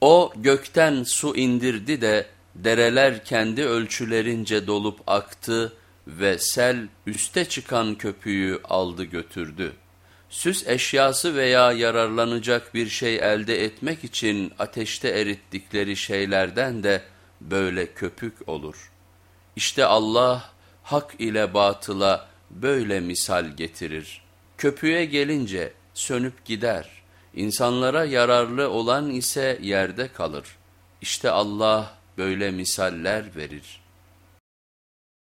O gökten su indirdi de dereler kendi ölçülerince dolup aktı ve sel üste çıkan köpüğü aldı götürdü. Süs eşyası veya yararlanacak bir şey elde etmek için ateşte erittikleri şeylerden de böyle köpük olur. İşte Allah hak ile batıla böyle misal getirir. Köpüğe gelince sönüp gider. İnsanlara yararlı olan ise yerde kalır. İşte Allah böyle misaller verir.''